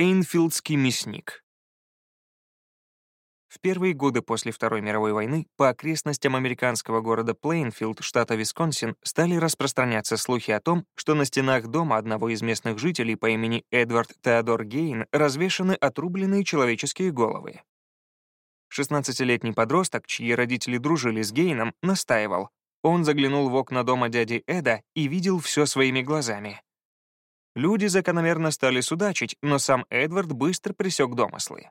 Плейнфилдский мясник. В первые годы после Второй мировой войны по окрестностям американского города Плейнфилд, штата Висконсин, стали распространяться слухи о том, что на стенах дома одного из местных жителей по имени Эдвард Теодор Гейн развешаны отрубленные человеческие головы. 16-летний подросток, чьи родители дружили с Гейном, настаивал. Он заглянул в окна дома дяди Эда и видел все своими глазами. Люди закономерно стали судачить, но сам Эдвард быстро пресек домыслы.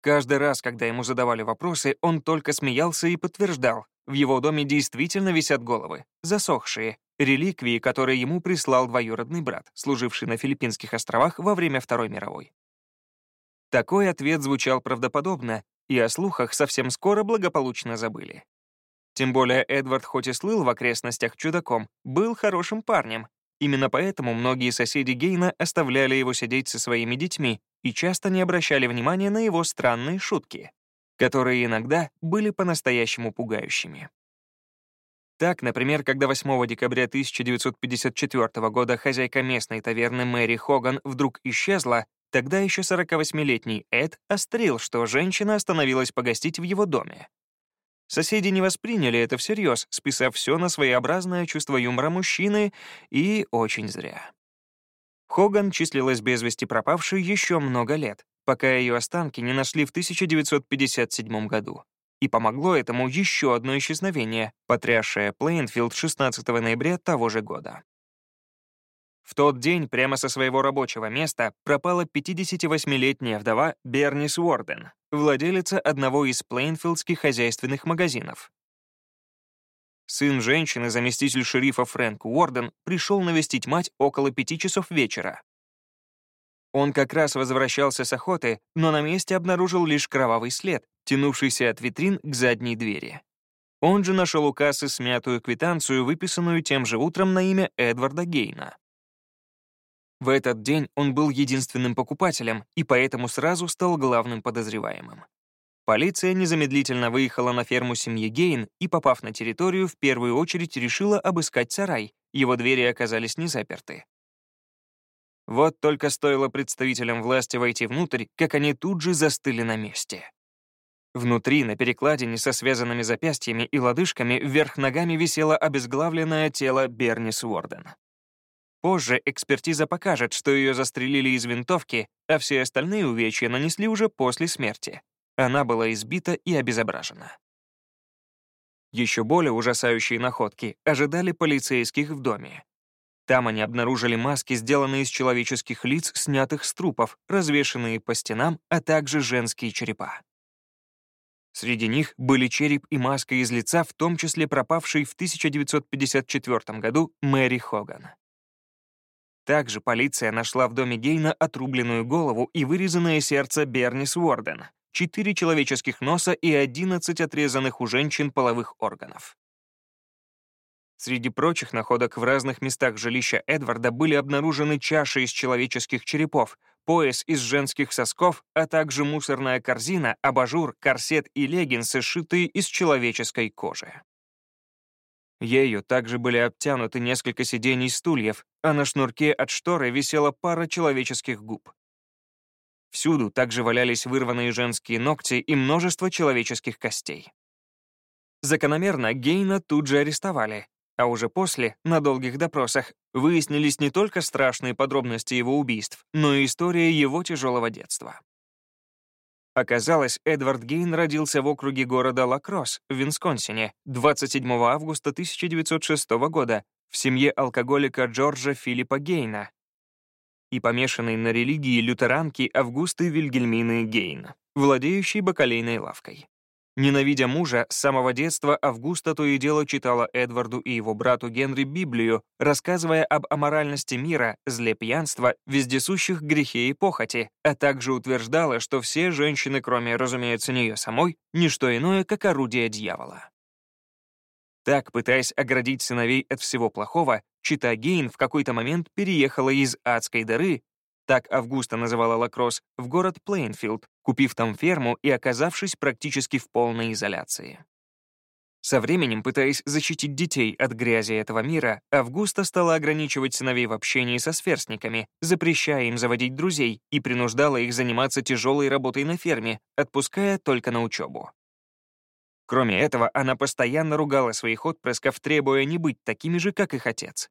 Каждый раз, когда ему задавали вопросы, он только смеялся и подтверждал, в его доме действительно висят головы, засохшие, реликвии, которые ему прислал двоюродный брат, служивший на Филиппинских островах во время Второй мировой. Такой ответ звучал правдоподобно, и о слухах совсем скоро благополучно забыли. Тем более Эдвард хоть и слыл в окрестностях чудаком, был хорошим парнем. Именно поэтому многие соседи Гейна оставляли его сидеть со своими детьми и часто не обращали внимания на его странные шутки, которые иногда были по-настоящему пугающими. Так, например, когда 8 декабря 1954 года хозяйка местной таверны Мэри Хоган вдруг исчезла, тогда еще 48-летний Эд острил, что женщина остановилась погостить в его доме. Соседи не восприняли это всерьез, списав все на своеобразное чувство юмора мужчины, и очень зря. Хоган числилась без вести пропавшей еще много лет, пока ее останки не нашли в 1957 году. И помогло этому еще одно исчезновение, потрясшее Плейнфилд 16 ноября того же года. В тот день прямо со своего рабочего места пропала 58-летняя вдова Бернис Уорден, владелица одного из плейнфилдских хозяйственных магазинов. Сын женщины, заместитель шерифа Фрэнк Уорден, пришел навестить мать около пяти часов вечера. Он как раз возвращался с охоты, но на месте обнаружил лишь кровавый след, тянувшийся от витрин к задней двери. Он же нашел у кассы смятую квитанцию, выписанную тем же утром на имя Эдварда Гейна. В этот день он был единственным покупателем и поэтому сразу стал главным подозреваемым. Полиция незамедлительно выехала на ферму семьи Гейн и, попав на территорию, в первую очередь решила обыскать сарай. Его двери оказались не заперты. Вот только стоило представителям власти войти внутрь, как они тут же застыли на месте. Внутри, на перекладине со связанными запястьями и лодыжками, вверх ногами висело обезглавленное тело Бернис Уорден. Позже экспертиза покажет, что ее застрелили из винтовки, а все остальные увечья нанесли уже после смерти. Она была избита и обезображена. Еще более ужасающие находки ожидали полицейских в доме. Там они обнаружили маски, сделанные из человеческих лиц, снятых с трупов, развешанные по стенам, а также женские черепа. Среди них были череп и маска из лица, в том числе пропавшей в 1954 году Мэри Хоган. Также полиция нашла в доме Гейна отрубленную голову и вырезанное сердце Бернис Уорден, 4 человеческих носа и 11 отрезанных у женщин половых органов. Среди прочих находок в разных местах жилища Эдварда были обнаружены чаши из человеческих черепов, пояс из женских сосков, а также мусорная корзина, абажур, корсет и леггинсы, сшитые из человеческой кожи. Ею также были обтянуты несколько сидений стульев, а на шнурке от шторы висела пара человеческих губ. Всюду также валялись вырванные женские ногти и множество человеческих костей. Закономерно Гейна тут же арестовали, а уже после, на долгих допросах, выяснились не только страшные подробности его убийств, но и история его тяжелого детства. Оказалось, Эдвард Гейн родился в округе города Лакросс в Висконсине 27 августа 1906 года в семье алкоголика Джорджа Филиппа Гейна, и помешанной на религии лютеранки Августы Вильгельмины Гейн, владеющей бакалейной лавкой. Ненавидя мужа, с самого детства Августа то и дело читала Эдварду и его брату Генри Библию, рассказывая об аморальности мира, зле пьянства, вездесущих грехе и похоти, а также утверждала, что все женщины, кроме, разумеется, нее самой, — что иное, как орудие дьявола. Так, пытаясь оградить сыновей от всего плохого, Чита Гейн в какой-то момент переехала из адской дыры, так Августа называла Лакросс, в город Плейнфилд, купив там ферму и оказавшись практически в полной изоляции. Со временем, пытаясь защитить детей от грязи этого мира, Августа стала ограничивать сыновей в общении со сверстниками, запрещая им заводить друзей и принуждала их заниматься тяжелой работой на ферме, отпуская только на учебу. Кроме этого, она постоянно ругала своих отпрысков, требуя не быть такими же, как их отец.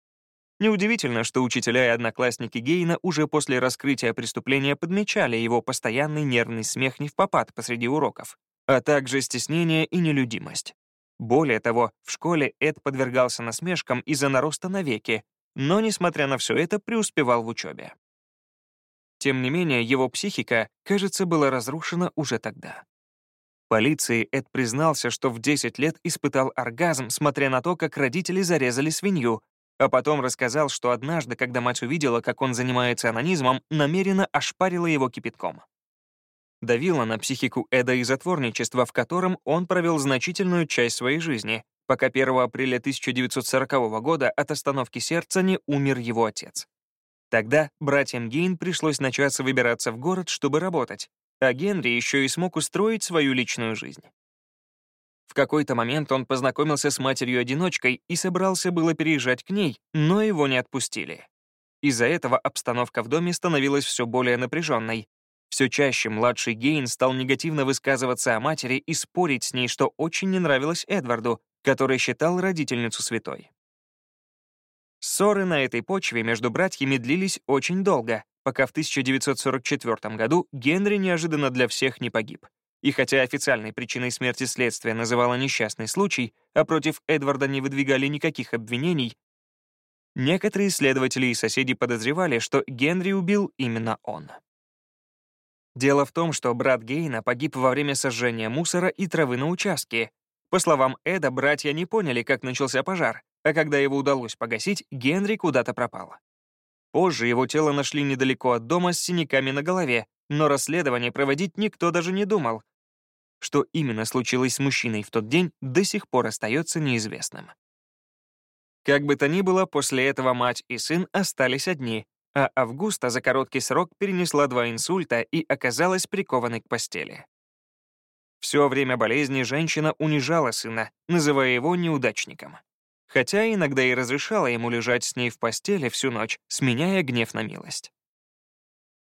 Неудивительно, что учителя и одноклассники Гейна уже после раскрытия преступления подмечали его постоянный нервный смех не в попад посреди уроков, а также стеснение и нелюдимость. Более того, в школе Эд подвергался насмешкам из-за нароста на веки, но, несмотря на все это, преуспевал в учебе. Тем не менее, его психика, кажется, была разрушена уже тогда. Полиции Эд признался, что в 10 лет испытал оргазм, смотря на то, как родители зарезали свинью, а потом рассказал, что однажды, когда мать увидела, как он занимается анонизмом, намеренно ошпарила его кипятком давила на психику Эда и затворничества, в котором он провел значительную часть своей жизни, пока 1 апреля 1940 года от остановки сердца не умер его отец. Тогда братьям Гейн пришлось начаться выбираться в город, чтобы работать, а Генри еще и смог устроить свою личную жизнь. В какой-то момент он познакомился с матерью-одиночкой и собрался было переезжать к ней, но его не отпустили. Из-за этого обстановка в доме становилась все более напряженной, все чаще младший Гейн стал негативно высказываться о матери и спорить с ней, что очень не нравилось Эдварду, который считал родительницу святой. Ссоры на этой почве между братьями длились очень долго, пока в 1944 году Генри неожиданно для всех не погиб. И хотя официальной причиной смерти следствия называло несчастный случай, а против Эдварда не выдвигали никаких обвинений, некоторые исследователи и соседи подозревали, что Генри убил именно он. Дело в том, что брат Гейна погиб во время сожжения мусора и травы на участке. По словам Эда, братья не поняли, как начался пожар, а когда его удалось погасить, Генри куда-то пропал. Позже его тело нашли недалеко от дома с синяками на голове, но расследование проводить никто даже не думал. Что именно случилось с мужчиной в тот день, до сих пор остается неизвестным. Как бы то ни было, после этого мать и сын остались одни, а Августа за короткий срок перенесла два инсульта и оказалась прикованной к постели. Все время болезни женщина унижала сына, называя его неудачником. Хотя иногда и разрешала ему лежать с ней в постели всю ночь, сменяя гнев на милость.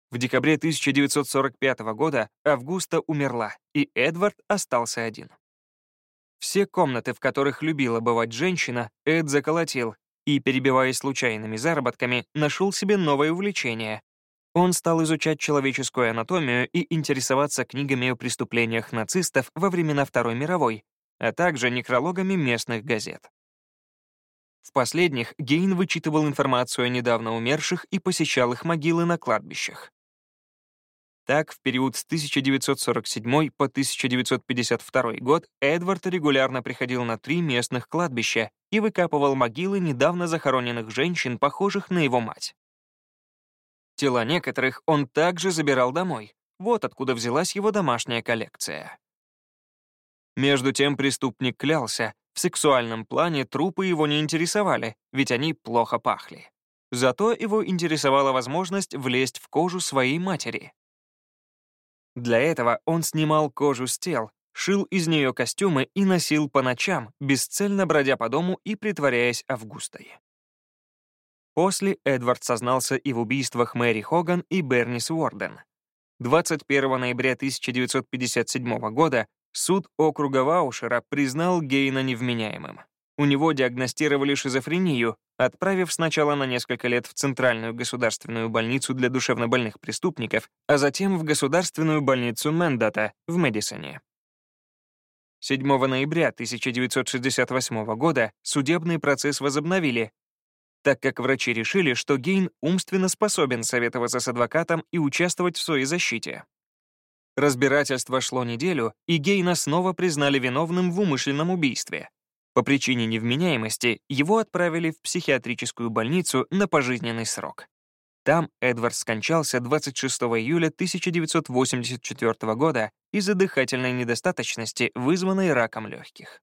В декабре 1945 года Августа умерла, и Эдвард остался один. Все комнаты, в которых любила бывать женщина, Эд заколотил, и, перебиваясь случайными заработками, нашел себе новое увлечение. Он стал изучать человеческую анатомию и интересоваться книгами о преступлениях нацистов во времена Второй мировой, а также некрологами местных газет. В последних Гейн вычитывал информацию о недавно умерших и посещал их могилы на кладбищах. Так, в период с 1947 по 1952 год Эдвард регулярно приходил на три местных кладбища и выкапывал могилы недавно захороненных женщин, похожих на его мать. Тела некоторых он также забирал домой. Вот откуда взялась его домашняя коллекция. Между тем преступник клялся, в сексуальном плане трупы его не интересовали, ведь они плохо пахли. Зато его интересовала возможность влезть в кожу своей матери. Для этого он снимал кожу с тел, шил из нее костюмы и носил по ночам, бесцельно бродя по дому и притворяясь Августой. После Эдвард сознался и в убийствах Мэри Хоган и Бернис Уорден. 21 ноября 1957 года суд округа Ваушера признал Гейна невменяемым. У него диагностировали шизофрению, отправив сначала на несколько лет в Центральную государственную больницу для душевнобольных преступников, а затем в Государственную больницу Мендата в Мэдисоне. 7 ноября 1968 года судебный процесс возобновили, так как врачи решили, что Гейн умственно способен советоваться с адвокатом и участвовать в своей защите. Разбирательство шло неделю, и Гейна снова признали виновным в умышленном убийстве. По причине невменяемости его отправили в психиатрическую больницу на пожизненный срок. Там Эдвард скончался 26 июля 1984 года из-за дыхательной недостаточности, вызванной раком легких.